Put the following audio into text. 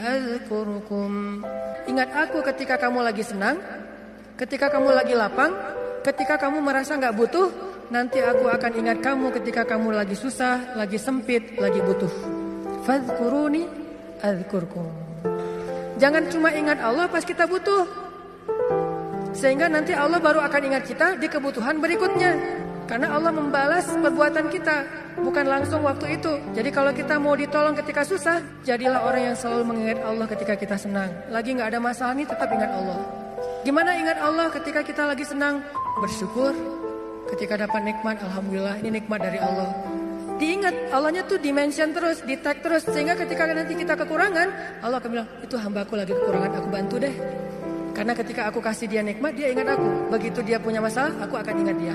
Azkurukum. Ingat aku ketika kamu lagi senang, ketika kamu lagi lapang, ketika kamu merasa nggak butuh, nanti aku akan ingat kamu ketika kamu lagi susah, lagi sempit, lagi butuh. Fadhkuruni azkurkum. Jangan cuma ingat Allah pas kita butuh. Sehingga nanti Allah baru akan ingat kita di kebutuhan berikutnya. Karena Allah membalas perbuatan kita bukan langsung waktu itu. Jadi kalau kita mau ditolong ketika susah, jadilah orang yang selalu mengingat Allah ketika kita senang. Lagi nggak ada masalah nih tetap ingat Allah. Gimana ingat Allah ketika kita lagi senang? Bersyukur. Ketika dapat nikmat, alhamdulillah ini nikmat dari Allah. Diingat Allahnya tuh dimension terus, di terus sehingga ketika nanti kita kekurangan, Allah akan bilang itu hambaku lagi kekurangan, aku bantu deh. Karena ketika aku kasih dia nikmat, dia ingat aku. Begitu dia punya masalah, aku akan ingat dia.